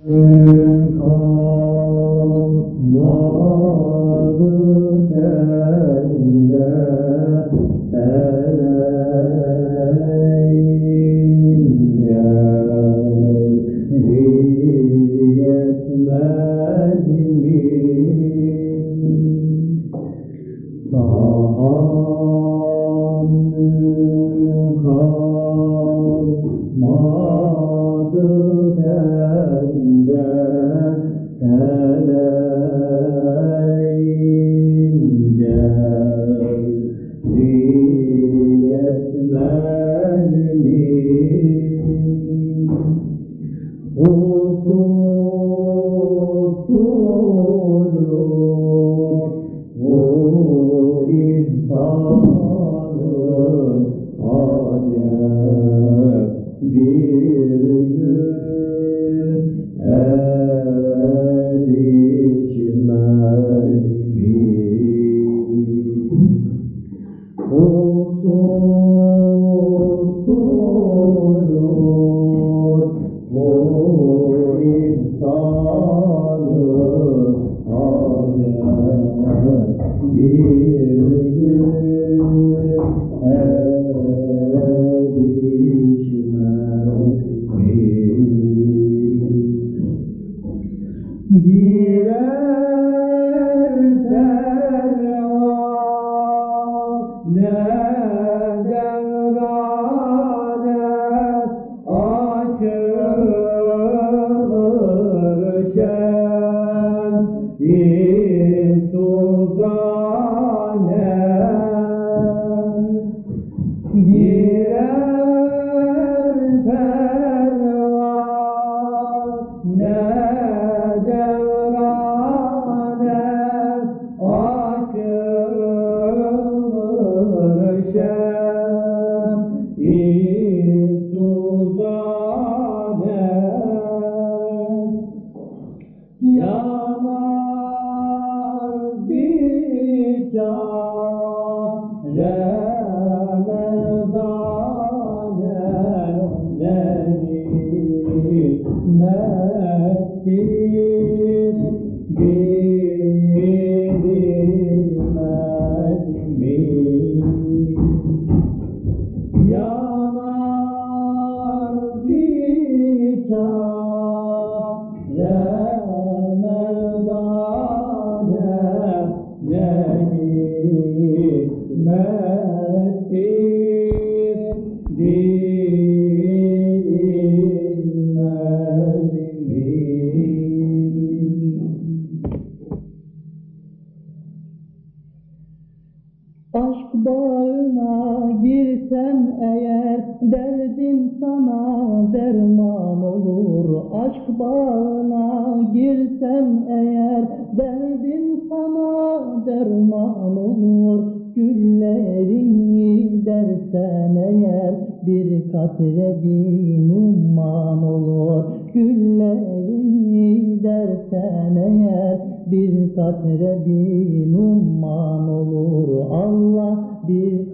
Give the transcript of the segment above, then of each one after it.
Allah'ın eyle, eyle.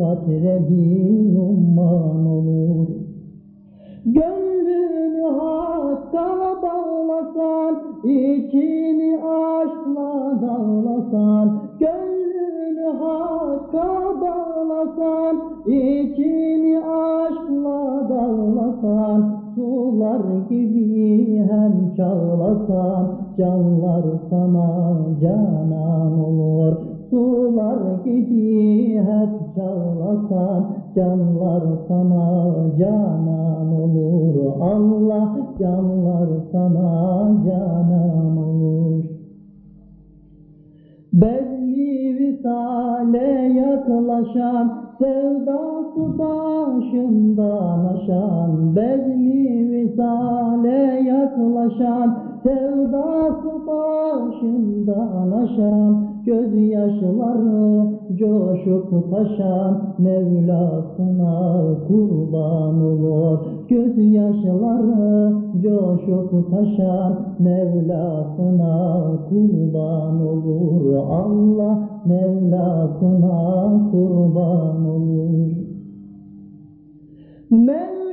sadre bir umman olur. Gönlünü hakka bağlasan, içini aşkla dağlasan, gönlünü hakka bağlasan, içini aşkla dağlasan, sular gibi hem çağlasan, canlar sana canan olur. Sular gibi hep çağlasan Canlar sana canan olur. Allah canlar sana canan olur. Belli visale yaklaşan Sevdası başından aşan Belli visale yaklaşan Sevdası başından aşan göz Gözyaşları coşup taşan Mevlasına kurban olur. Göz Gözyaşları coşup taşan Mevlasına kurban olur. Allah Mevlasına kurban olur. Men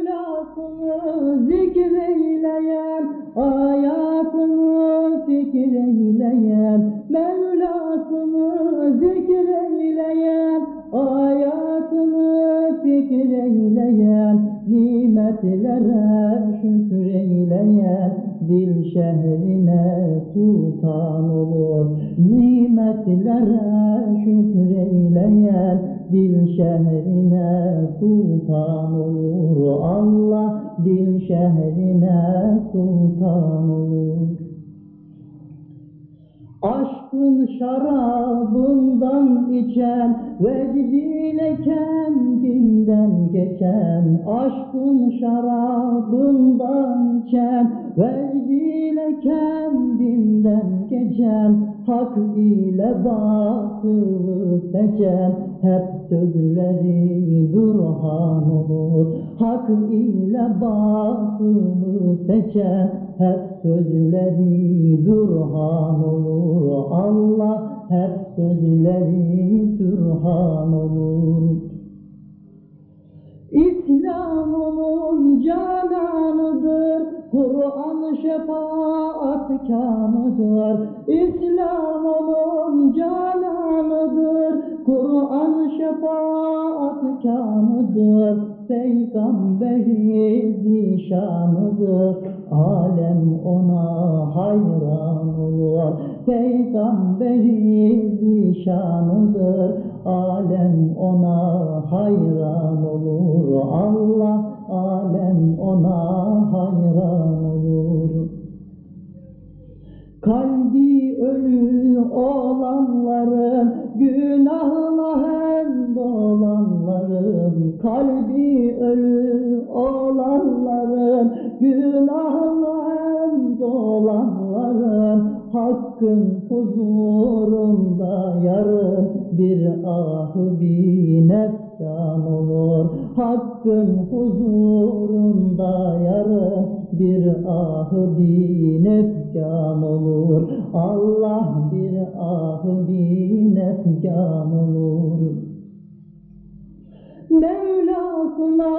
Mevlasını zikreyleyen, hayatını fikreyleyen, Mevlasını zikreyleyen, hayatını fikreyleyen, nimetlere şükreyleyen, dil şehrine sultan olur. Nimetlere şükreyleyen, dil şehrine sultan olur. Allah dil şehrine sultan olur. Aşkın şarabından içen, vecdiyle kendinden geçen. Aşkın şarabından içen, vecdiyle kendinden geçen. Hak ile batılı seçen, hep sözleri bürhan olur. Hak ile batılı seçen, hep sözleri bürhan olur. Allah hep sözleri bürhan olur. İslam onun cananıdır, Kur'an şefaat kanıdır. İslam onun cananıdır, Kur'an şefaat kanıdır. Peygamberi zişanıdır, alem ona hayran olur. Peygamberi zişanıdır, alem ona hayran olur. Allah alem ona hayran olur. Kalbi ölü olanların günahına hem dolanların kalbi ölü olanların günahına hem dolanların hakkın huzurunda yarın bir ahı bir nefkan olur hakkın huzurunda yarın bir ahı bir nefkan olur. Allah bir ahı bir nefkan olur. Mevlasına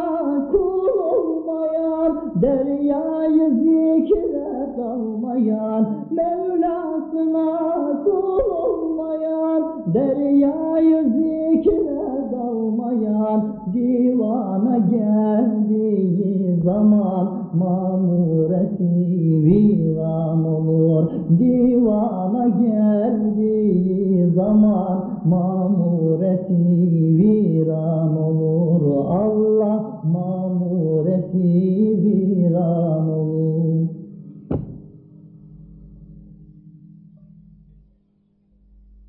kul olmayan, deryayı zikre dalmayan, Mevlasına kul olmayan, deryayı zikre dalmayan, divana geldiği zaman mamuresi viran olur. Divana geldiği zaman mamuresi viran olur. Allah mamuresi viran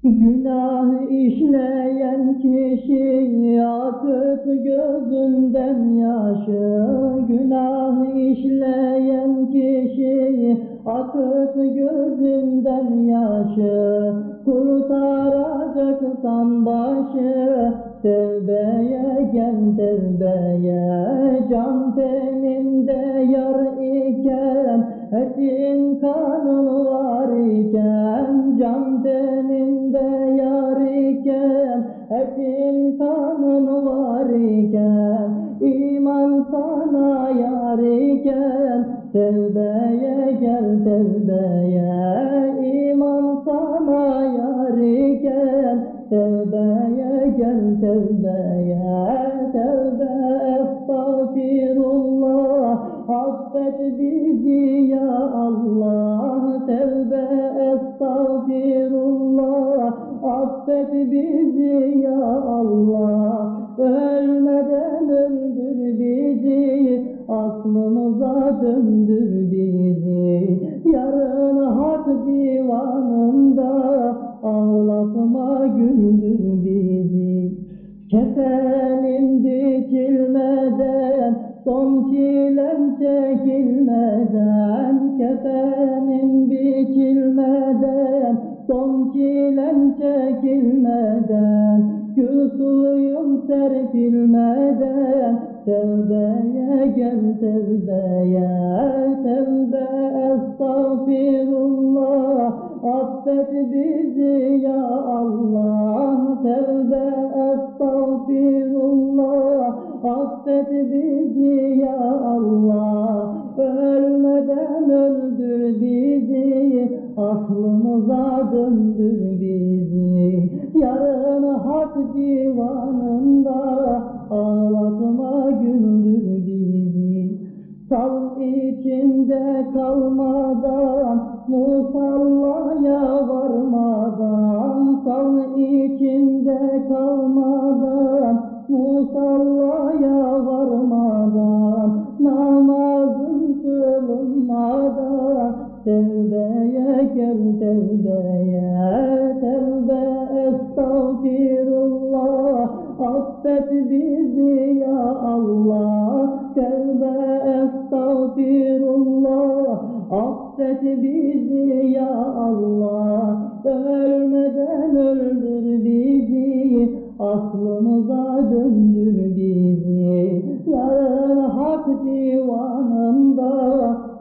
Günah işleyen kişi akıt gözünden yaşı. Günah işleyen kişi akıt gözünden yaşı. Kurtaracaksan başı Tevbeye gel tevbeye. Can teninde yar iken Etin kanın var iken Can teninde yar iken Etin kanın var iken İman sana yar iken Tevbeye gel tevbeye İman sana yar iken Tevbeye gel tevbeye Tevbe estağfirullah Affet bizi ya Allah Tevbe estağfirullah. Affet bizi ya Allah Ölmeden öldür bizi. Aklımıza döndür bizi Yarın hak divanında Ağlatma güldür bizi. Kefenin biçilmeden Son çilem çekilmeden Kefenin biçilmeden. Son çilem çekilmeden Gül suyum serpilmeden. Tevbeye gel tevbeye Tevbe estağfirullah. Affet bizi ya Allah Tevbe estağfirullah Affet bizi ya Allah. Ölmeden öldür bizi. Aklımıza döndür bizi. Yarın hak divanında Ağlatma güldür bizi. Sal içinde kalmadan Musallaya varmadan. Sal içinde kalmadan Musallaya varmadan Namazın kılınmadan Tevbeye gel tevbeye Tevbe estağfirullah. Affet bizi ya Allah Tevbe estağfirullah. Affet bizi ya Allah Ölmeden öldür bizi Aklımıza döndür bizi. Yarın hak divanında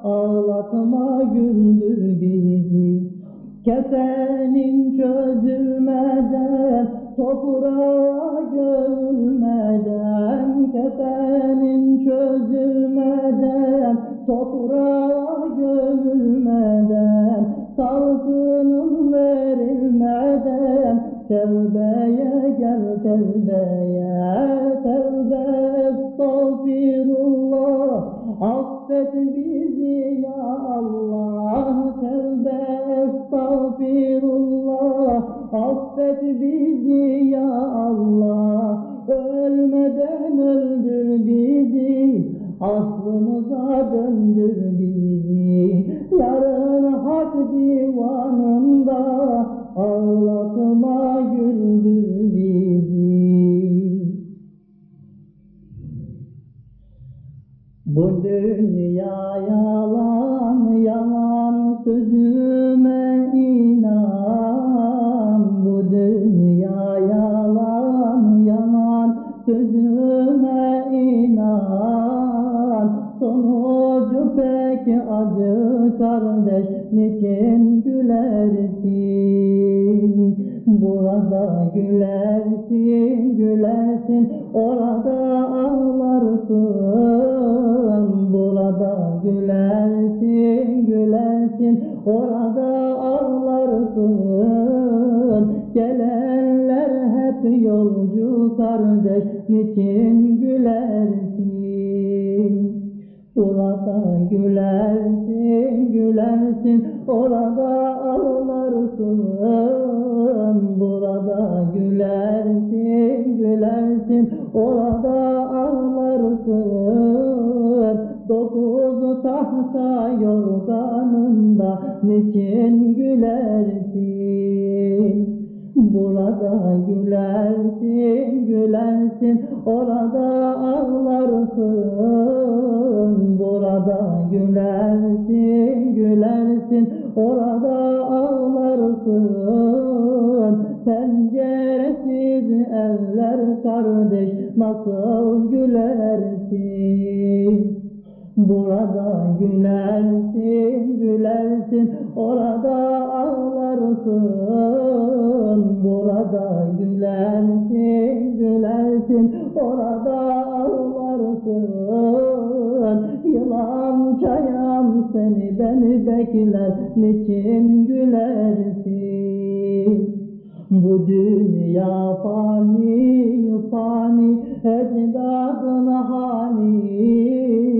Ağlatma güldür bizi. Kefenin çözülmeden Toprağa gömülmeden Kefenin çözülmeden Toprağa gömülmeden Salgının verilmeden Tevbeye gel orada ağlarsın. Gelenler hep yolcu kardeş, niçin gülersin? Burada gülersin, gülersin, orada ağlarsın. Burada gülersin, gülersin, orada ağlarsın. Dokuz tahta yorganında niçin gülersin? Burada gülersin, gülersin, orada ağlarsın. Burada gülersin, gülersin, orada ağlarsın. Penceresiz evler kardeş, nasıl gülersin? Burada gülersin, gülersin, orada ağlarsın. Burada gülersin, gülersin, orada ağlarsın. Yılan çayan seni beni bekler, niçin gülersin? Bu dünya fani, fani, ecdadın hani.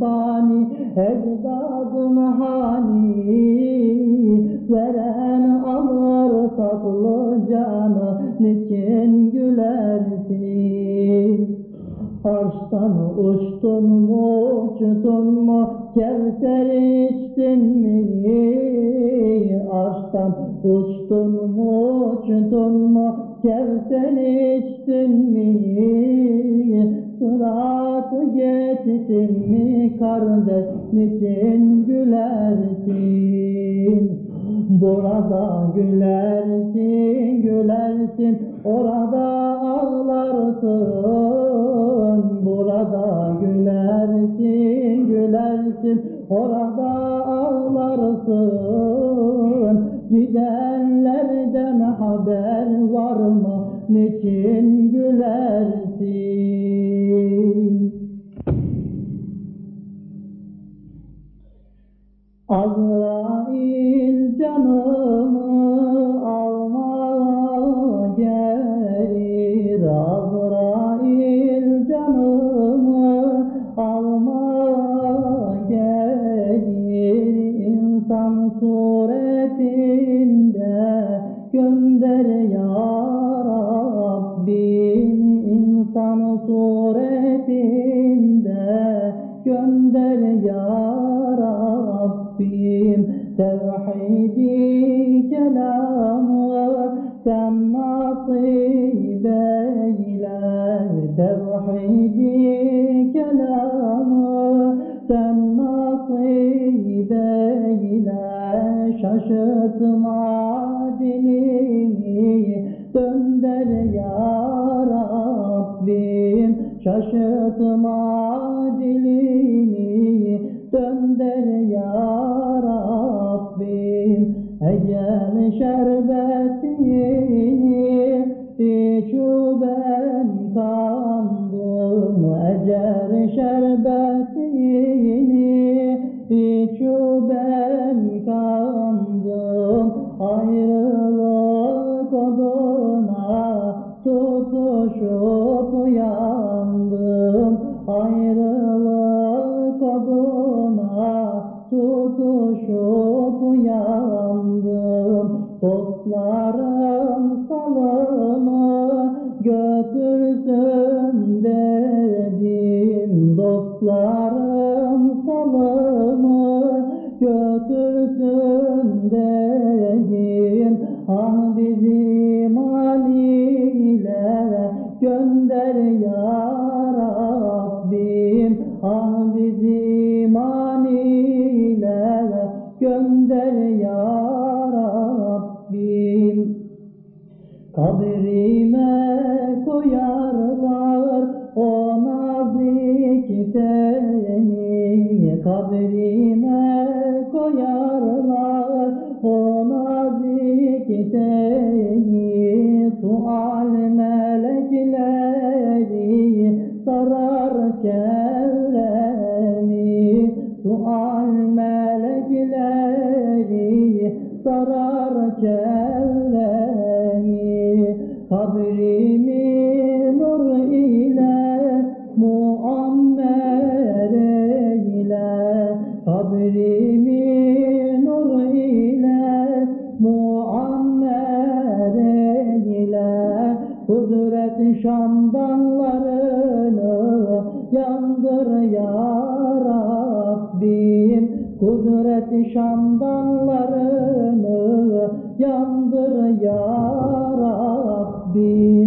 Fani, ecdadın hani. Veren alır saklı canı, niçin gülersin? Arştan uçtun mu, uçtun mu, kevser içtin mi? Arştan uçtun mu, uçtun mu, kevser içtin mi? Sıratı geçtin mi kardeş, niçin gülersin? Burada gülersin, gülersin, orada ağlarsın. Burada gülersin, gülersin, orada ağlarsın. Gidenlerden haber var mı? Niçin gülersin? Azrail canımı gönder ya Rabbim. Tevhidi kelamı sen nasip eyle. Tevhidi kelamı sen nasip eyle. Şaşırtma dilini dönder ya Rabbim. Şaşırtma dilini döndür ya Rabbim. Ecel şerbetini içu ben kandım Ecel şerbetini Kudret şamdanlarını yandır ya Rabbim. Kudret şamdanlarını yandır ya Rabbim.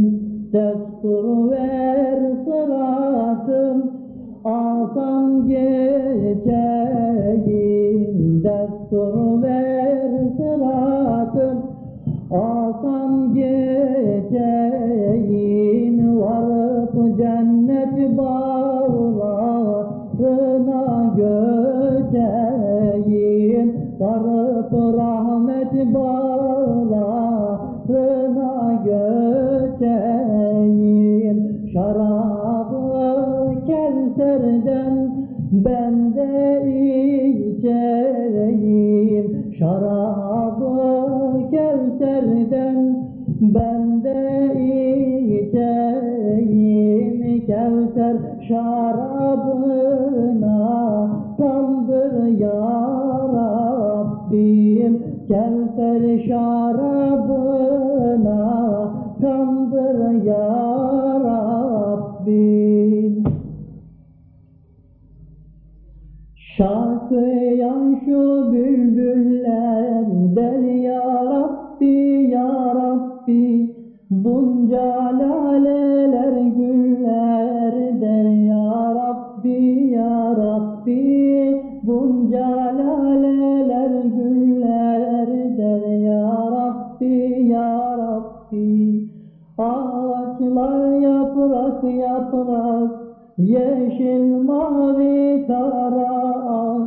yaprak yaprak Yeşil mavi kara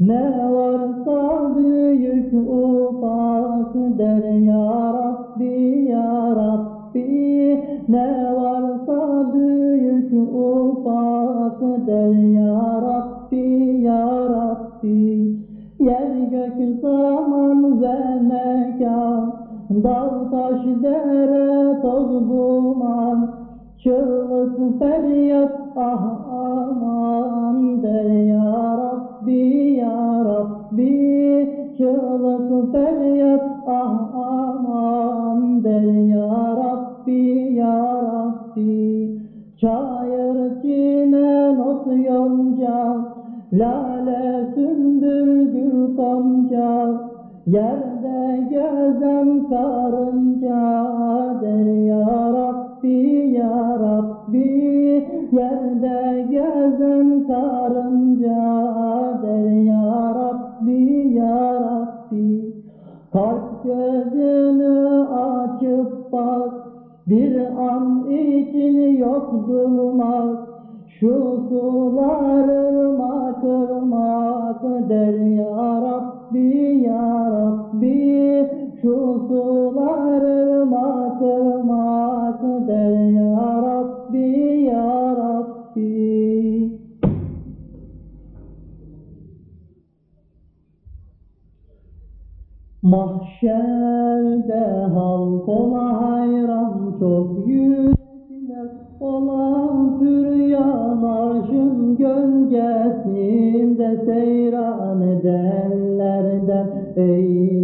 Ne varsa büyük ufak Der ya Rabbi ya Rabbi. Ne varsa büyük ufak Der ya Rabbi ya Rabbi. Yer gök zaman ve mekan Dağ taş dere toz duman. Çığlık feryat ah aman der ya Rabbi ya Rabbi. Çığlık feryat ah aman der ya Rabbi ya Rabbi. Çayır çimen ot yonca Lale sümbül gül gonca Yerde gezen karınca der ya Rabbi ya Rabbi Yerde gezen karınca der ya Rabbi ya Rabbi. Kalp gözünü açıp bak bir an için yok durmaz Şu sular ırmak ırmak der ya Rabbi ya Rabbi Şu sular ırmak ırmak der ya Rabbi ya Rabbi Mahşerde halk ola hayran çok yürekler olan Püryan arşın gölgesinde seyran edenlerden eyle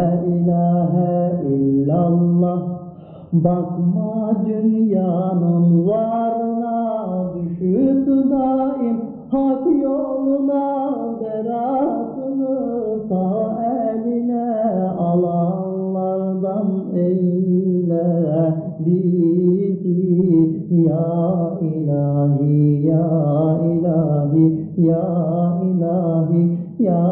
la ilahe illallah. Bakma dünyanın varına düşüp daim hak yoluna beratını sağ eline alanlardan eyle. Bizi ya ilahi ya ilahi ya ilahi ya ilahi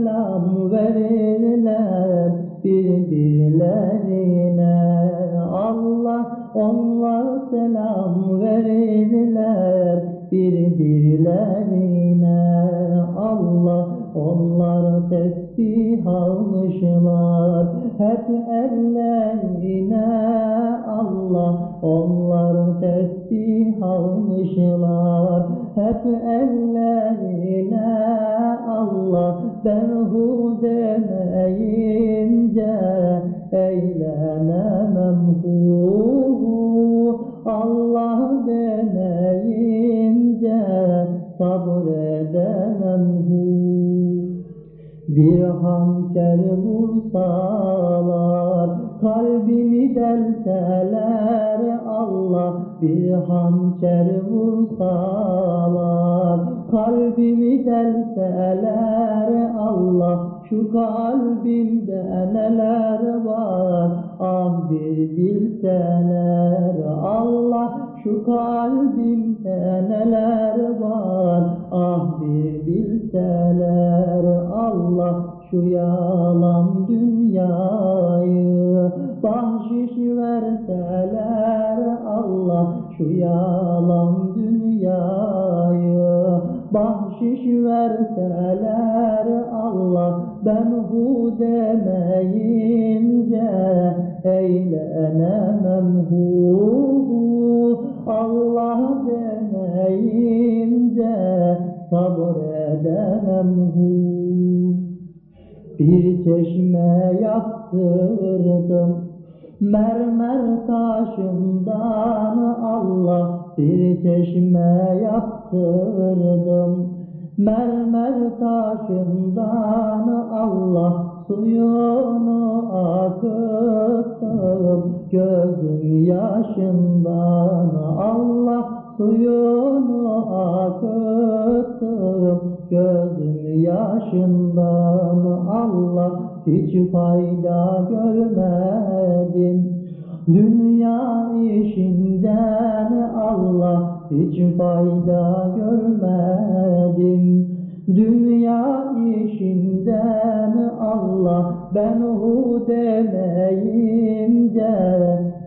selam verirler birbirlerine. Allah onlar selam verirler birbirlerine. Allah onlar tesbih almışlar hep ellerine. Allah onlar tesbih almışlar hep ellerine. Allah ben hu demeyince eylemem hu Allah demeyince sabredemem hu. Bir hançer vursalar kalbimi delseler Allah bir hançer vursalar kalbimi delseler Allah şu kalbimde neler var? Ah bir bilseler Allah şu kalbimde neler var? Ah bir bilseler Allah şu yalan dünyayı bahşiş verseler Allah şu yalan dünyayı bahşiş verseler Allah ben hu demeyince eylemem hu Allah demeyince sabredemem hu bir çeşme yaptırdım mermer taşından Allah bir çeşme yaptırdım mermer taşından Allah suyunu akıttım. Gözüm yaşından Allah suyunu akıttım. Gözüm yaşından Allah hiç fayda görmedim Dünya işinden Allah hiç fayda görmedim. Dünya işinden Allah ben hu demeyince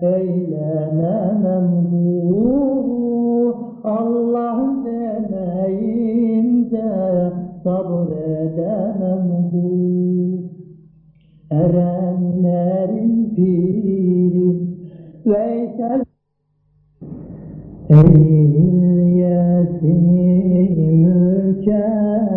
eylemem hu Allah demeyince sabredemem hu Erenlerin piri Veysel Eyliyesi mükemmel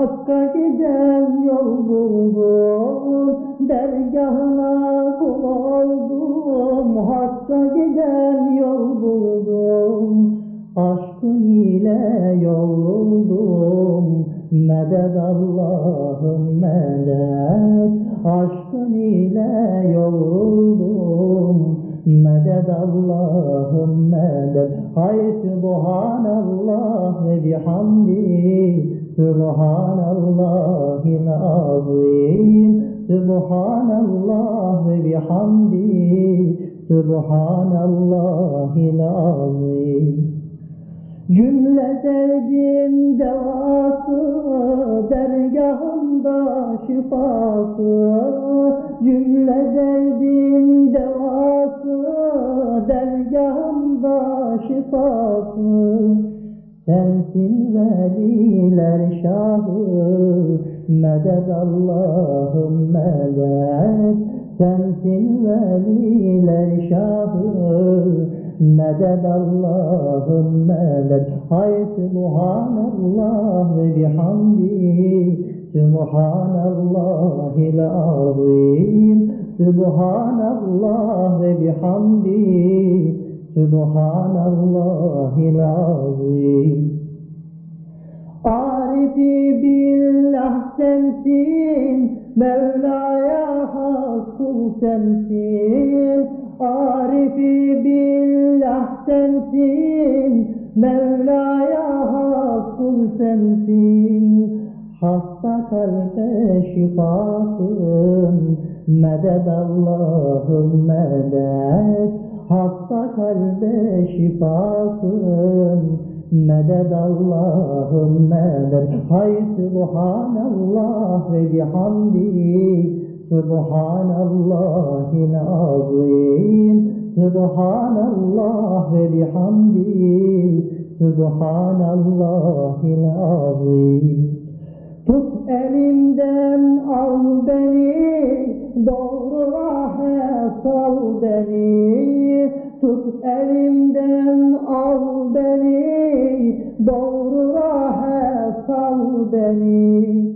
Hakka giden yol buldum Dergahına kul oldum Hakka giden yol buldum Aşkın ile yoruldum. Medet Allah'ım medet. Aşkın ile yoruldum. Medet Allah'ım medet. Hay Subhanallah ve bihamdi Subhanallahil azim Subhanallah ve bihamdi Subhanallahil azim Cümle derdin devası, dergahında şifası. Cümle derdin devası, dergahında şifası. Sensin veliler şahı, medet Allah'ım medet. Sensin veliler şahı, medet Allah'ım medet. Hay Subhanallah ve bihamdi, Subhanallahil azim. Subhanallah ve bihamdi, Subhanallahil azim. Arifi billah sensin, Mevla'ya has kul sensin. Arifi billah sensin, Mevla'ya has kul sensin. Hasta kalbe şifasın, medet Allah'ım medet. Hasta kalbe şifasın, medet Allah'ım medet. Hay Subhanallah ve bihamdi, Subhanallahil azim. Subhanallah ve bihamdi, Subhanallahil azim. Tut elimden al beni, doğru rahe sal beni. Tut elimden al beni, doğru rahe sal beni.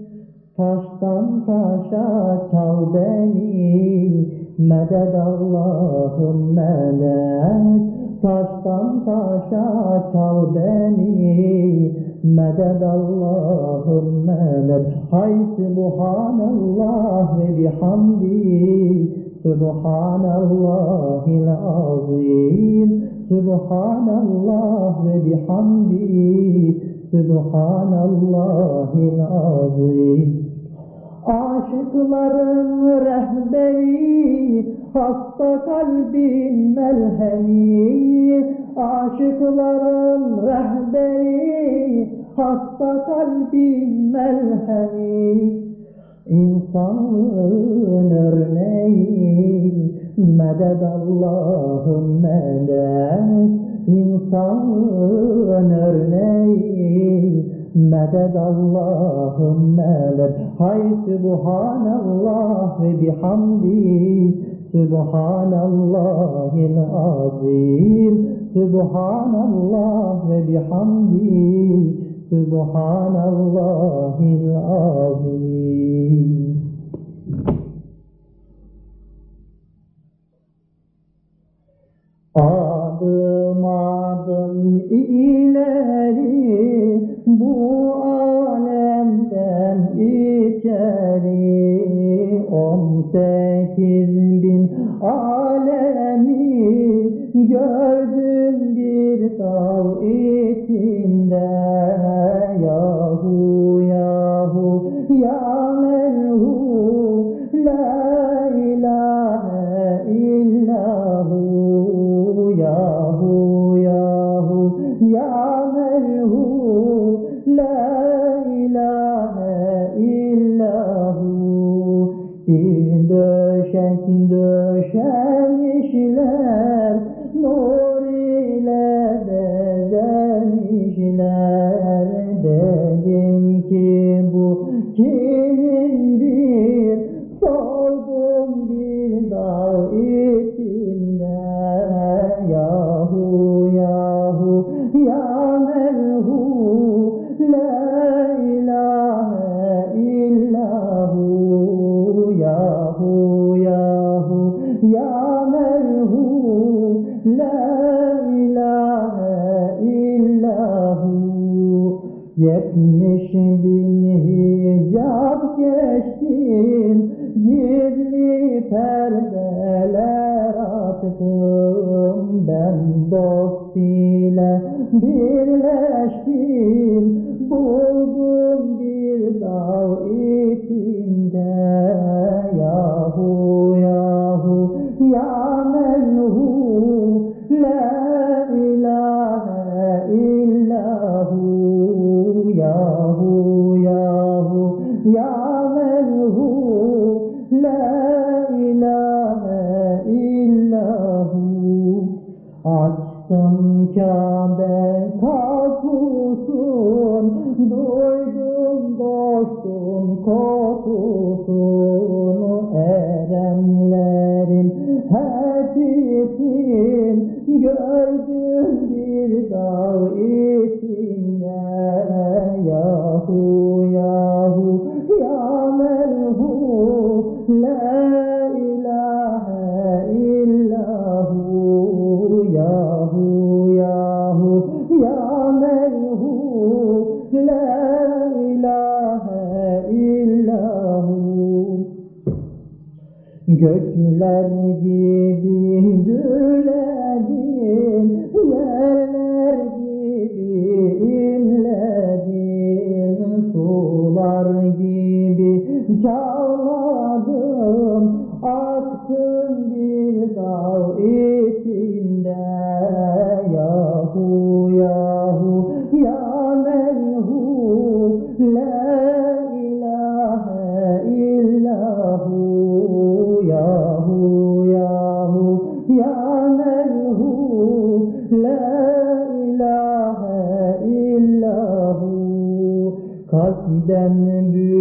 Taştan taşa çal beni, medet Allah'ım medet. Taştan taşa çal beni, medet Allah'ım medet. Hay Subhanallah ve bihamdi, Subhanallahil azim. Subhanallah ve bihamdi, Subhanallahil azim. Aşıkların rehberi, hasta kalbin melhemi. Aşıkların rehberi, hasta kalbin melhemi. İnsanlığın örneği, medet Allah'ım medet. İnsanlığın örneği, مدد اللهم لك. هاي سبحان الله بحمده سبحان الله العظيم سبحان الله بحمده سبحان الله العظيم. adım adım ileri bu alemden içeri on sekiz bin alemi gördüm bir dal içinde. شامش لا ben dost ile birleştim. Buldum bir dağ içinde yahut La ilahe illahu. Kalpten büyük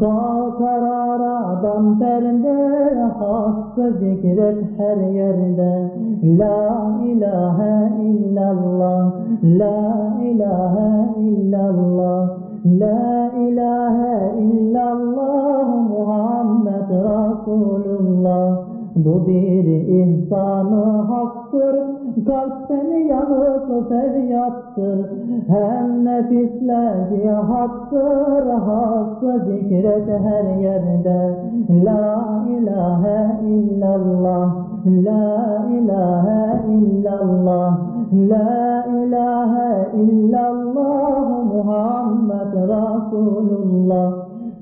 Kalkar aradan perde, hakkı zikret her yerde. La ilahe illallah, la ilahe illallah, la ilahe illallah, Muhammed Resulullah. Bu bir ihsanı haktır, kalpten yanıp feryattır. Hem nefisle cihattır, hakkı zikret her yerde. La ilahe illallah, la ilahe illallah, la ilahe illallah, Muhammed Resulullah.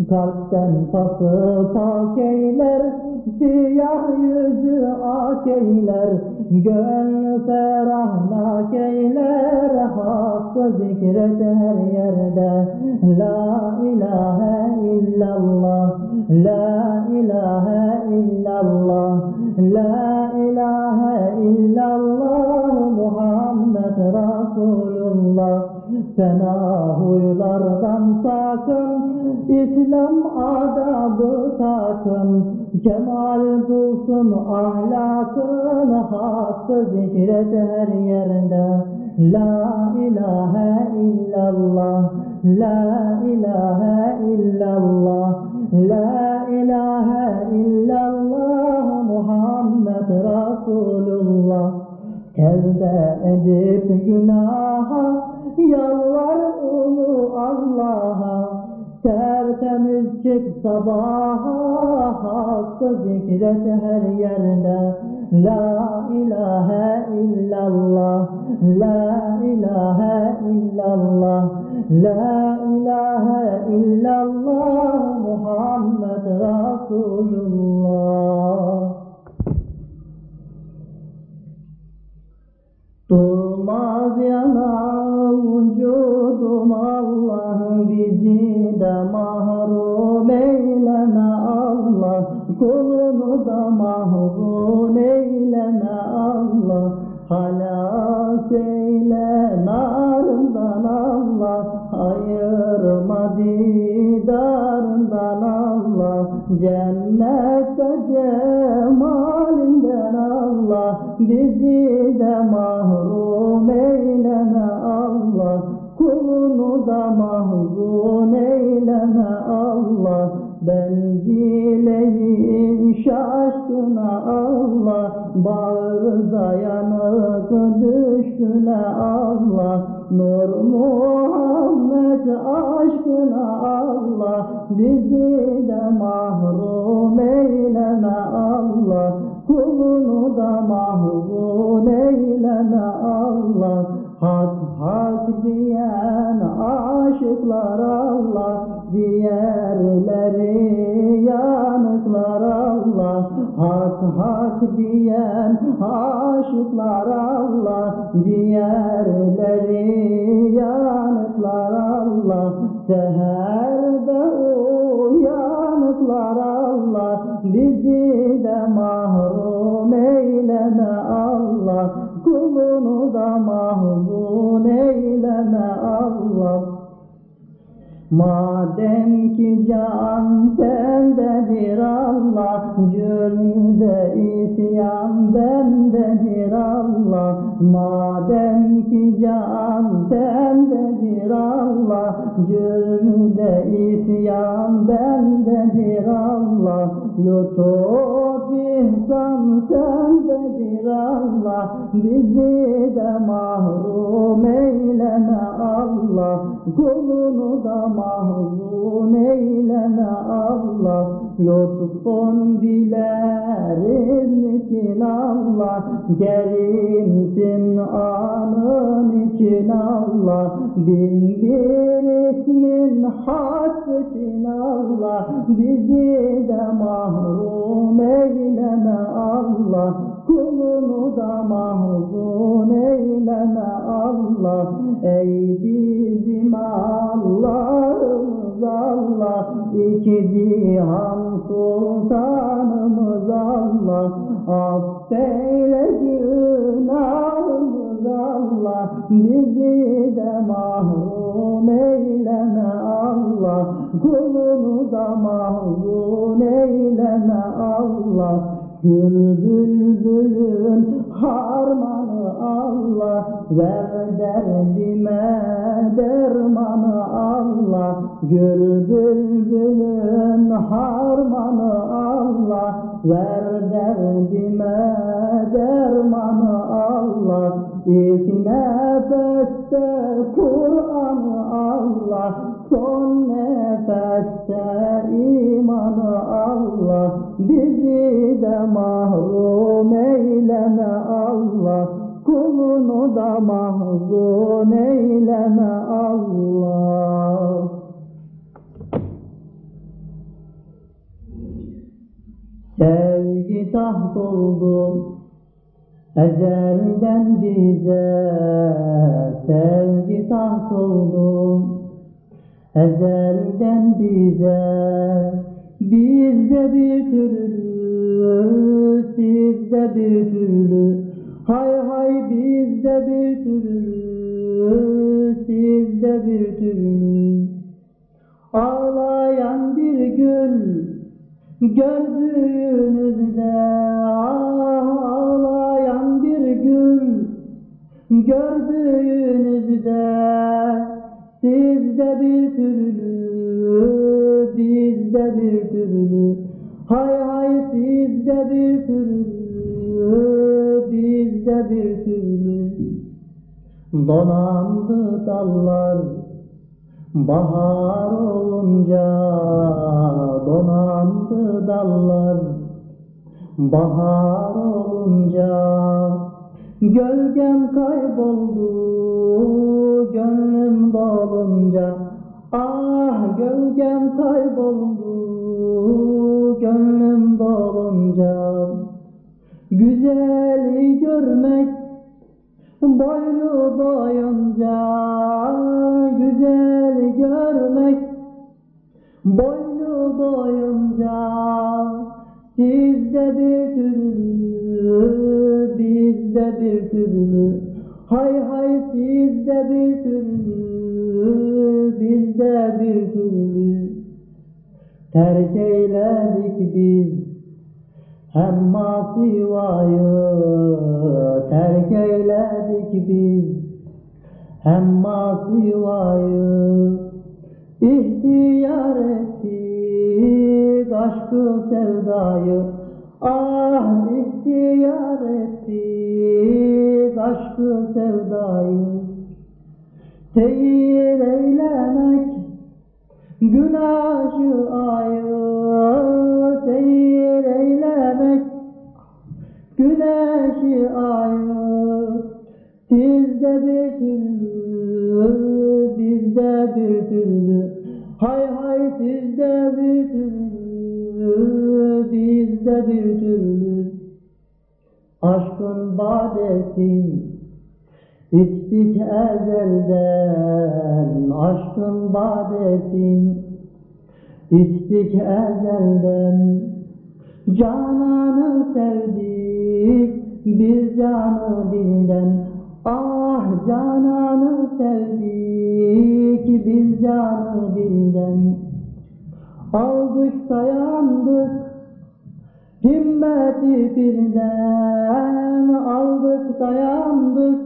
Kalpten pası pak eyler, siyah yüzü ak eyler, gönlü ferah nak eyler, hakkı zikret her yerde. La ilahe illallah, la ilahe illallah, la ilahe illallah, Muhammed Resulullah. Fena huylardan sakın, İslam adabı sakın, Kemal bulsun ahlakın, hakkı zikret her. La ilahe illallah, la ilahe illallah, la ilahe illallah, Muhammed Resulullah. Tevbe edip günaha, yalvar ulu Allah'a. Tertemiz çık sabaha, hakkı zikret her yerde. La ilahe illallah, la ilahe illallah, la ilahe illallah, cennette cemalinden Allah bizi de mahrum eyleme Allah. Kulunu da mahzun eyleme Allah. Bencileyin şaşkına Allah. Bağrı dayanık düşküne Allah. Nur Muhammed aşkına Allah Bizi de mahrum eyleme Allah. Kulunu da mahzun eyleme Allah. Hak hak diyen aşıklar Allah. Ciğerleri yanıklar Allah. Hak hak diyen aşıklar Allah. Allah Seherde uyanıklar Allah Bizi de mahrum eyleme Allah. Kulunu da mahzun eyleme Allah. Madem ki can sendedir Allah Kerimsin anın için Allah Bin bir ismin hak için Allah. Bizi de mahrum eyleme Allah Kulunu da mahzun eyleme Allah. Ey bizim Allah'ımız Allah İki cihan sultanımız Allah Affeyle günahımız Allah bizi de mahrum eyleme Allah. Kulunu da mahzun eyleme Allah. Gül bülbülün harmanı Allah. Ver derdime dermanı Allah. Gül bülbülün harmanı Allah Ver derdime dermanı Allah İlk nefeste Kur'an'ı Allah Son nefeste imanı Allah Bizi de mahrum eyleme Allah Kulunu da mahzun eyleme Allah Sevgi taht oldu Ezelden bize. Sevgi taht oldu Ezelden bize. Bizde bir türlü Sizde bir türlü Hay hay bizde bir türlü Sizde bir türlü Ağlayan bir gül Gördüğünüzde ağlayan bir gül. Gördüğünüzde sizde bir türlü Bizde bir türlü. Hay hay sizde bir türlü Bizde bir türlü. Donandı dallar Bahar olunca donandı dallar. Bahar olunca gölgem kayboldu gönlüm dolunca. Ah gölgem kayboldu gönlüm dolunca. Güzeli görmek boylu boyunca boylu boyunca sizde bir türlü bizde bir türlü hay hay sizde bir türlü bizde bir türlü terk eyledik biz hem masivayı terk eyledik biz Hem masivayı ihtiyar ettik aşkı sevdayı. Ah ihtiyar ettik aşkı sevdayı. Seyir eylemek Günaşı ayı seyir eylemek Güneşi ayı Sizde bir bir türlü Hay hay sizde bir türlü Bizde bir türlü Aşkın badesi İçtik ezelden aşkın badesin İçtik ezelden. Cananı sevdik biz canı dilden Ah cananı sevdik biz canı dilden Aldık dayandık himmeti birden Aldık dayandık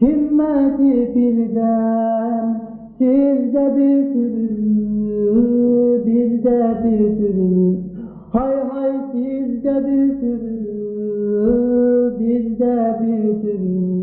himmeti birden Sizde bir türlü, bizde bir türlü. Hay hay sizde bir türlü, bizde bir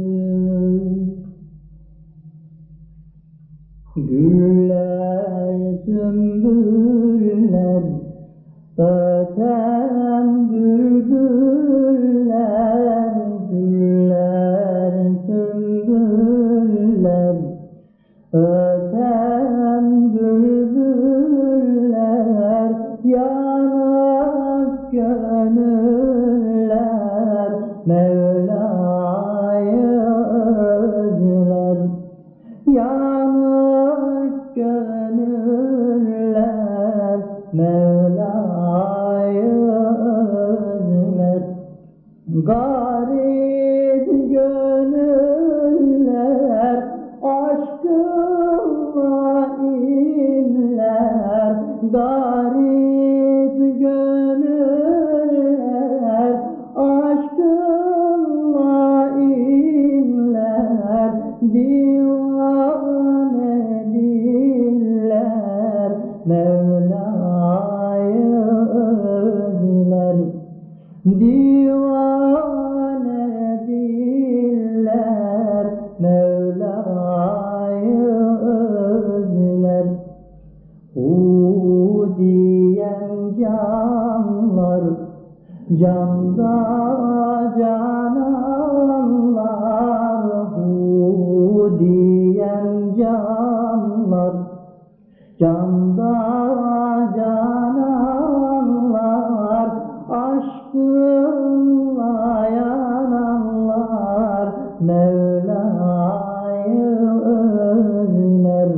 Mevla'yı özler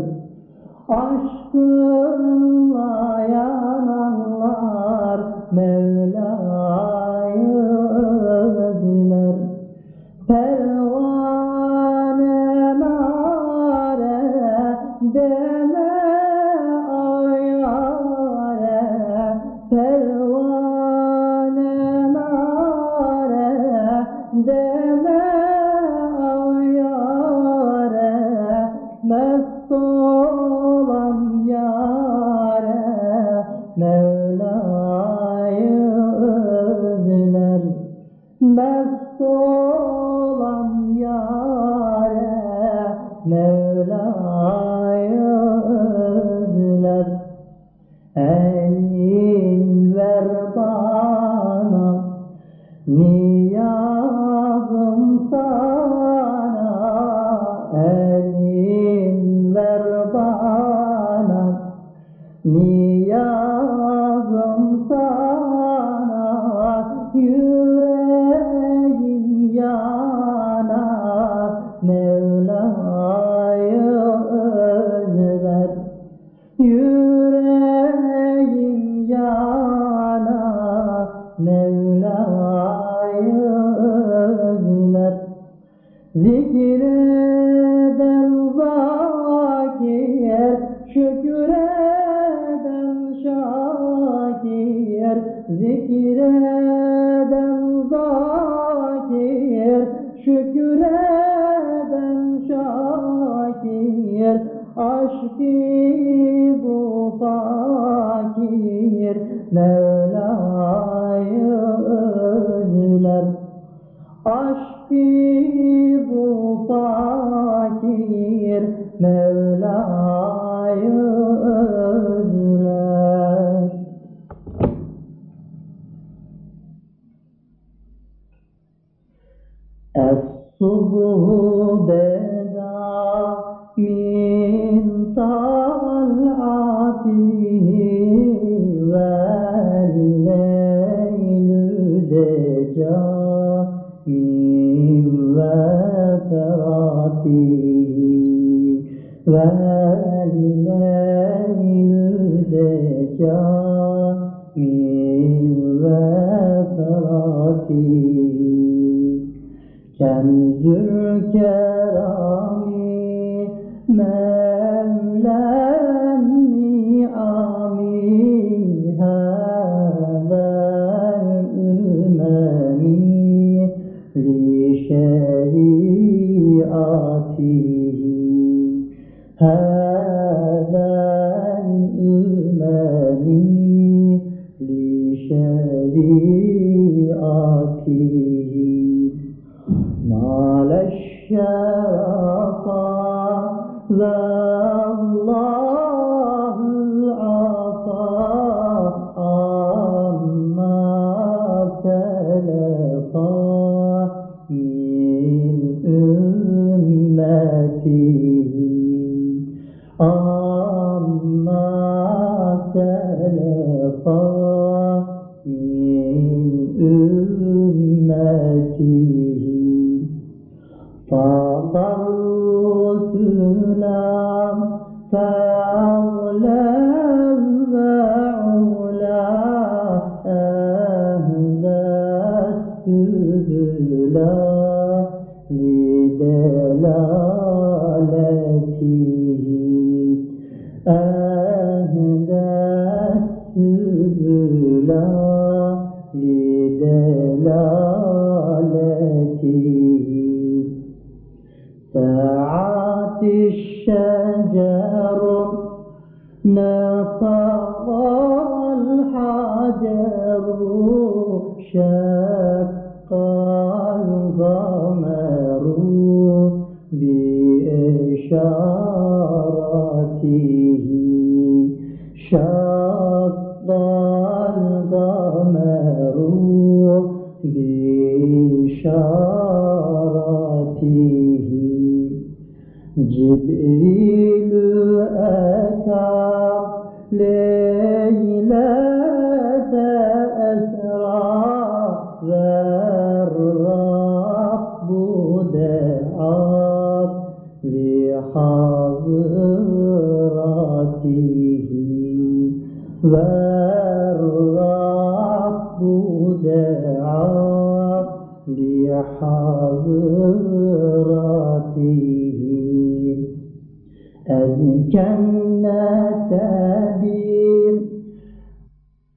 Aşkınla yananlar Mevla'yı bu fakir Mevla'yı تلفا